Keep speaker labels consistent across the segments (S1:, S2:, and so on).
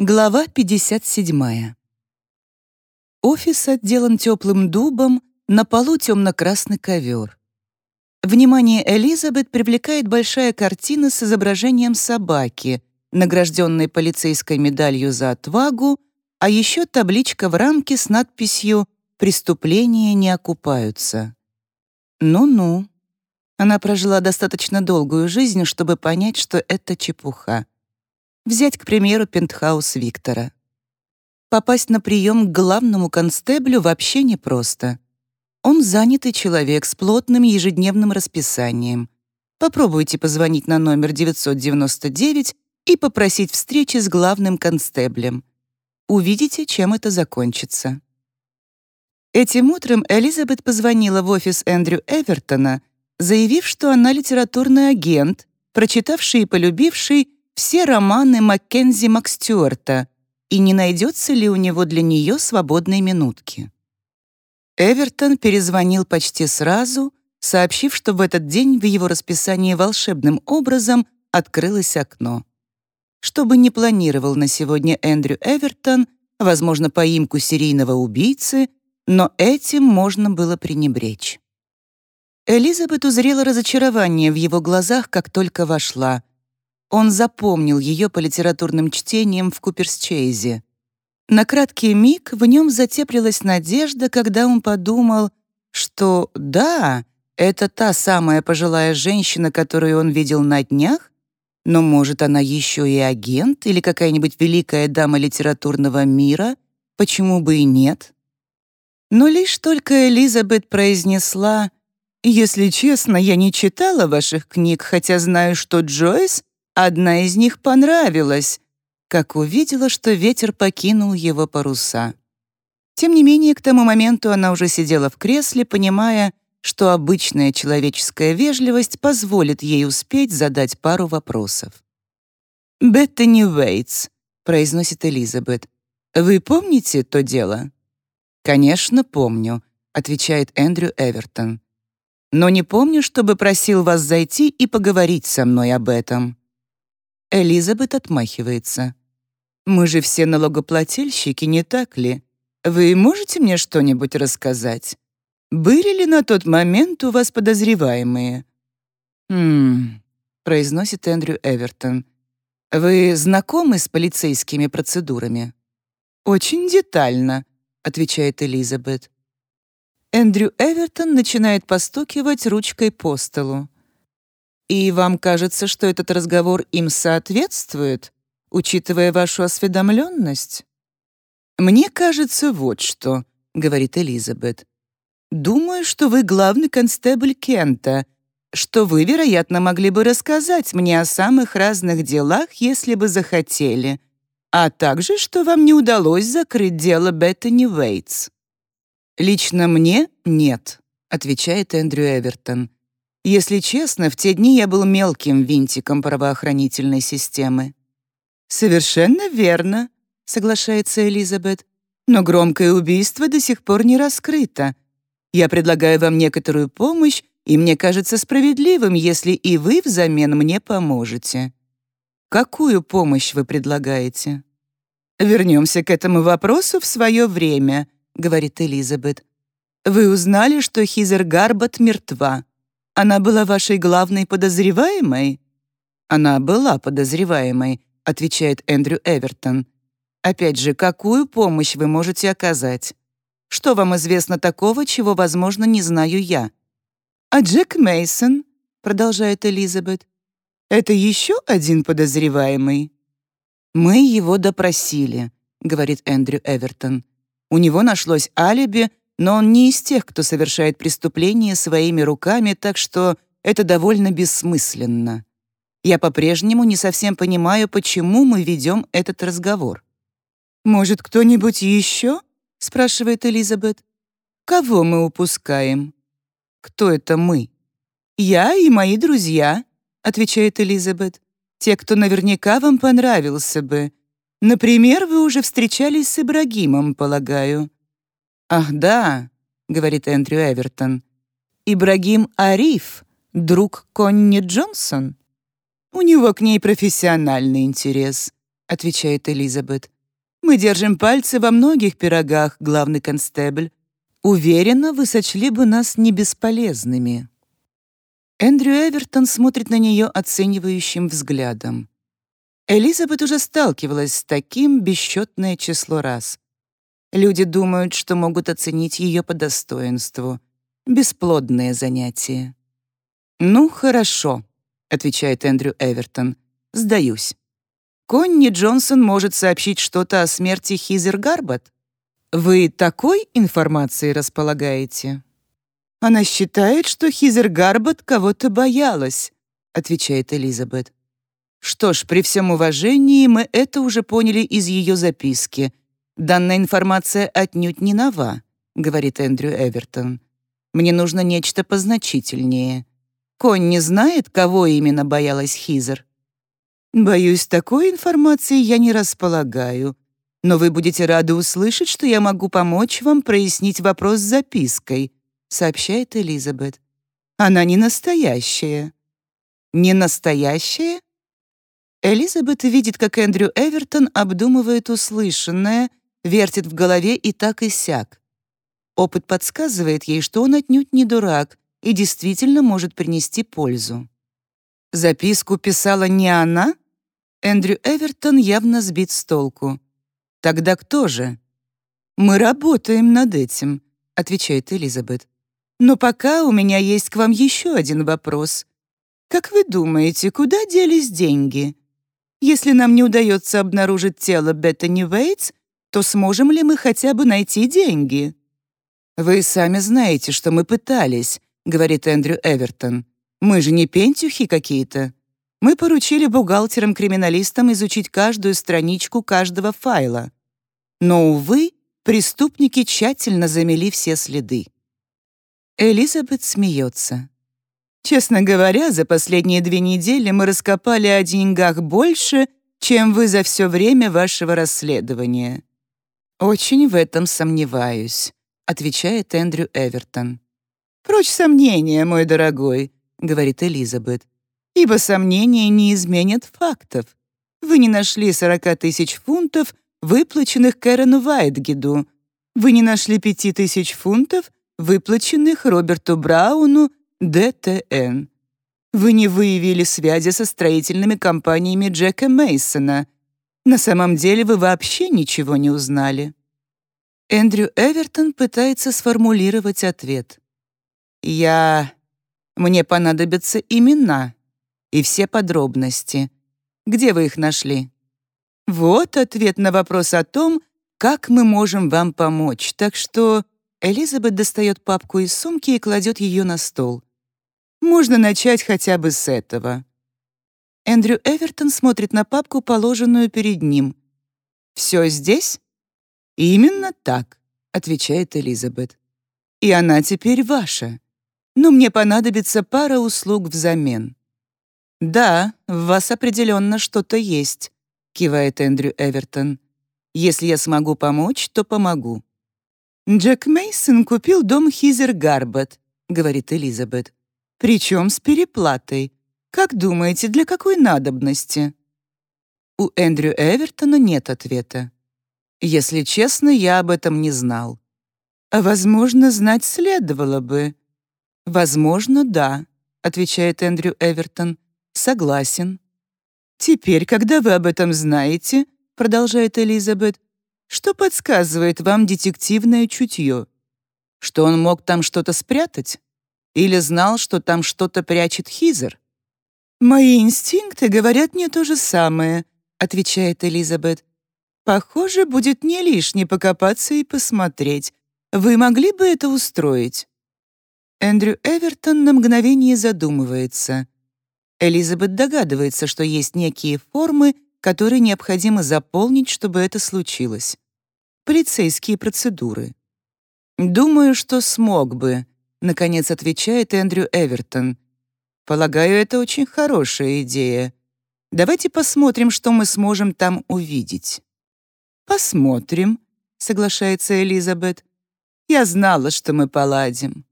S1: Глава 57. Офис отделан теплым дубом, на полу темно-красный ковер. Внимание Элизабет привлекает большая картина с изображением собаки, награжденной полицейской медалью за отвагу, а еще табличка в рамке с надписью «Преступления не окупаются». Ну-ну. Она прожила достаточно долгую жизнь, чтобы понять, что это чепуха. Взять, к примеру, пентхаус Виктора. Попасть на прием к главному констеблю вообще непросто. Он занятый человек с плотным ежедневным расписанием. Попробуйте позвонить на номер 999 и попросить встречи с главным констеблем. Увидите, чем это закончится. Этим утром Элизабет позвонила в офис Эндрю Эвертона, заявив, что она литературный агент, прочитавший и полюбивший все романы Маккензи Макстюарта и не найдется ли у него для нее свободной минутки. Эвертон перезвонил почти сразу, сообщив, что в этот день в его расписании волшебным образом открылось окно. Что бы ни планировал на сегодня Эндрю Эвертон, возможно, поимку серийного убийцы, но этим можно было пренебречь. Элизабет узрела разочарование в его глазах, как только вошла. Он запомнил ее по литературным чтениям в Куперсчейзе. На краткий миг в нем затеплилась надежда, когда он подумал, что да, это та самая пожилая женщина, которую он видел на днях, но, может, она еще и агент или какая-нибудь великая дама литературного мира, почему бы и нет? Но лишь только Элизабет произнесла «Если честно, я не читала ваших книг, хотя знаю, что Джойс Одна из них понравилась, как увидела, что ветер покинул его паруса. Тем не менее, к тому моменту она уже сидела в кресле, понимая, что обычная человеческая вежливость позволит ей успеть задать пару вопросов. «Беттани Уэйтс», — произносит Элизабет. «Вы помните то дело?» «Конечно, помню», — отвечает Эндрю Эвертон. «Но не помню, чтобы просил вас зайти и поговорить со мной об этом». Элизабет отмахивается. «Мы же все налогоплательщики, не так ли? Вы можете мне что-нибудь рассказать? Были ли на тот момент у вас подозреваемые?» «Хм...» — произносит Эндрю Эвертон. «Вы знакомы с полицейскими процедурами?» «Очень детально», — отвечает Элизабет. Эндрю Эвертон начинает постукивать ручкой по столу. И вам кажется, что этот разговор им соответствует, учитывая вашу осведомленность? Мне кажется вот что, говорит Элизабет. Думаю, что вы главный констебль Кента, что вы, вероятно, могли бы рассказать мне о самых разных делах, если бы захотели, а также, что вам не удалось закрыть дело Беттани Уэйтс. «Лично мне — нет», — отвечает Эндрю Эвертон. Если честно, в те дни я был мелким винтиком правоохранительной системы. «Совершенно верно», — соглашается Элизабет. «Но громкое убийство до сих пор не раскрыто. Я предлагаю вам некоторую помощь, и мне кажется справедливым, если и вы взамен мне поможете». «Какую помощь вы предлагаете?» «Вернемся к этому вопросу в свое время», — говорит Элизабет. «Вы узнали, что Хизер Гарбат мертва. Она была вашей главной подозреваемой?» «Она была подозреваемой», — отвечает Эндрю Эвертон. «Опять же, какую помощь вы можете оказать? Что вам известно такого, чего, возможно, не знаю я?» «А Джек Мейсон, продолжает Элизабет, — «это еще один подозреваемый?» «Мы его допросили», — говорит Эндрю Эвертон. «У него нашлось алиби, но он не из тех, кто совершает преступления своими руками, так что это довольно бессмысленно. Я по-прежнему не совсем понимаю, почему мы ведем этот разговор. «Может, кто-нибудь еще?» — спрашивает Элизабет. «Кого мы упускаем?» «Кто это мы?» «Я и мои друзья», — отвечает Элизабет. «Те, кто наверняка вам понравился бы. Например, вы уже встречались с Ибрагимом, полагаю». «Ах, да», — говорит Эндрю Эвертон. «Ибрагим Ариф, друг Конни Джонсон. У него к ней профессиональный интерес. отвечает Элизабет. «Мы держим пальцы во многих пирогах, главный констебль. Уверена, вы сочли бы нас не бесполезными». Эндрю Эвертон смотрит на нее оценивающим взглядом. Элизабет уже сталкивалась с таким бесчетное число раз. Люди думают, что могут оценить ее по достоинству. Бесплодное занятие. «Ну, хорошо», — отвечает Эндрю Эвертон. «Сдаюсь. Конни Джонсон может сообщить что-то о смерти Хизер Гарбат? Вы такой информацией располагаете?» «Она считает, что Хизер Гарбат кого-то боялась», — отвечает Элизабет. «Что ж, при всем уважении мы это уже поняли из ее записки. Данная информация отнюдь не нова», — говорит Эндрю Эвертон. «Мне нужно нечто позначительнее. Конни знает, кого именно боялась Хизер?» Боюсь, такой информации я не располагаю. Но вы будете рады услышать, что я могу помочь вам прояснить вопрос с запиской, сообщает Элизабет. Она не настоящая. Не настоящая? Элизабет видит, как Эндрю Эвертон обдумывает услышанное, вертит в голове и так и сяк. Опыт подсказывает ей, что он отнюдь не дурак и действительно может принести пользу. Записку писала не она? Эндрю Эвертон явно сбит с толку. Тогда кто же? Мы работаем над этим, отвечает Элизабет. Но пока у меня есть к вам еще один вопрос. Как вы думаете, куда делись деньги? Если нам не удается обнаружить тело Беттани Вейтс, то сможем ли мы хотя бы найти деньги? Вы сами знаете, что мы пытались, говорит Эндрю Эвертон. Мы же не пентюхи какие-то. Мы поручили бухгалтерам-криминалистам изучить каждую страничку каждого файла. Но, увы, преступники тщательно замели все следы. Элизабет смеется. Честно говоря, за последние две недели мы раскопали о деньгах больше, чем вы за все время вашего расследования. Очень в этом сомневаюсь, отвечает Эндрю Эвертон. Прочь сомнения, мой дорогой. — говорит Элизабет, «ибо сомнения не изменят фактов. Вы не нашли 40 тысяч фунтов, выплаченных Кэрену Вайтгиду. Вы не нашли 5 тысяч фунтов, выплаченных Роберту Брауну, ДТН. Вы не выявили связи со строительными компаниями Джека Мейсона. На самом деле вы вообще ничего не узнали». Эндрю Эвертон пытается сформулировать ответ. «Я мне понадобятся имена и все подробности. Где вы их нашли? Вот ответ на вопрос о том, как мы можем вам помочь. Так что Элизабет достает папку из сумки и кладет ее на стол. Можно начать хотя бы с этого. Эндрю Эвертон смотрит на папку, положенную перед ним. «Все здесь?» «Именно так», — отвечает Элизабет. «И она теперь ваша но мне понадобится пара услуг взамен». «Да, в вас определенно что-то есть», — кивает Эндрю Эвертон. «Если я смогу помочь, то помогу». «Джек Мейсон купил дом Хизер Гарбет», — говорит Элизабет. «Причем с переплатой. Как думаете, для какой надобности?» У Эндрю Эвертона нет ответа. «Если честно, я об этом не знал». «А, возможно, знать следовало бы», «Возможно, да», — отвечает Эндрю Эвертон. «Согласен». «Теперь, когда вы об этом знаете», — продолжает Элизабет, «что подсказывает вам детективное чутье? Что он мог там что-то спрятать? Или знал, что там что-то прячет Хизер?» «Мои инстинкты говорят мне то же самое», — отвечает Элизабет. «Похоже, будет не лишне покопаться и посмотреть. Вы могли бы это устроить?» Эндрю Эвертон на мгновение задумывается. Элизабет догадывается, что есть некие формы, которые необходимо заполнить, чтобы это случилось. Полицейские процедуры. «Думаю, что смог бы», — наконец отвечает Эндрю Эвертон. «Полагаю, это очень хорошая идея. Давайте посмотрим, что мы сможем там увидеть». «Посмотрим», — соглашается Элизабет. «Я знала, что мы поладим».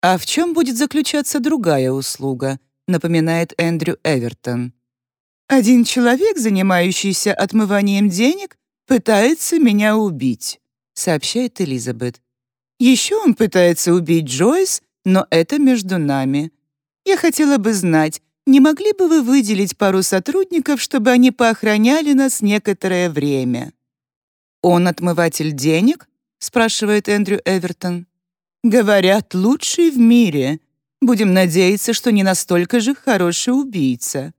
S1: «А в чем будет заключаться другая услуга?» напоминает Эндрю Эвертон. Один человек, занимающийся отмыванием денег, пытается меня убить», — сообщает Элизабет. «Еще он пытается убить Джойс, но это между нами. Я хотела бы знать, не могли бы вы выделить пару сотрудников, чтобы они поохраняли нас некоторое время?» «Он отмыватель денег?» — спрашивает Эндрю Эвертон. «Говорят, лучший в мире. Будем надеяться, что не настолько же хороший убийца».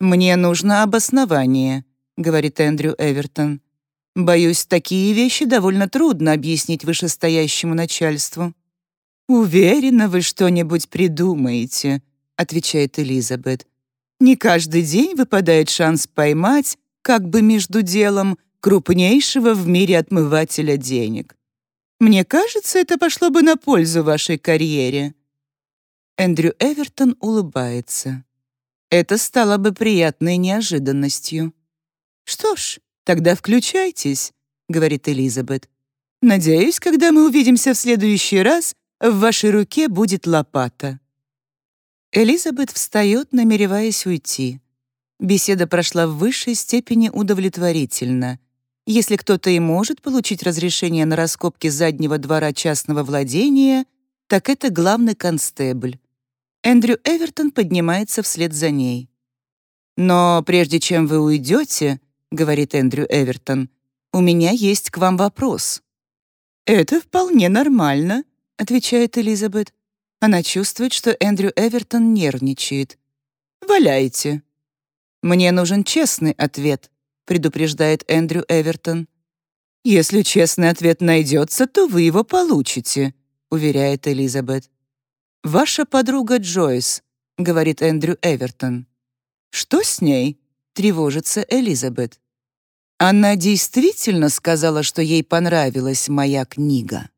S1: «Мне нужно обоснование», — говорит Эндрю Эвертон. «Боюсь, такие вещи довольно трудно объяснить вышестоящему начальству». «Уверена, вы что-нибудь придумаете», — отвечает Элизабет. «Не каждый день выпадает шанс поймать, как бы между делом, крупнейшего в мире отмывателя денег. Мне кажется, это пошло бы на пользу вашей карьере». Эндрю Эвертон улыбается. Это стало бы приятной неожиданностью. «Что ж, тогда включайтесь», — говорит Элизабет. «Надеюсь, когда мы увидимся в следующий раз, в вашей руке будет лопата». Элизабет встает, намереваясь уйти. Беседа прошла в высшей степени удовлетворительно. Если кто-то и может получить разрешение на раскопки заднего двора частного владения, так это главный констебль. Эндрю Эвертон поднимается вслед за ней. «Но прежде чем вы уйдете, — говорит Эндрю Эвертон, — у меня есть к вам вопрос». «Это вполне нормально», — отвечает Элизабет. Она чувствует, что Эндрю Эвертон нервничает. «Валяйте». «Мне нужен честный ответ», — предупреждает Эндрю Эвертон. «Если честный ответ найдется, то вы его получите», — уверяет Элизабет. «Ваша подруга Джойс», — говорит Эндрю Эвертон. «Что с ней?» — тревожится Элизабет. Она действительно сказала, что ей понравилась моя книга.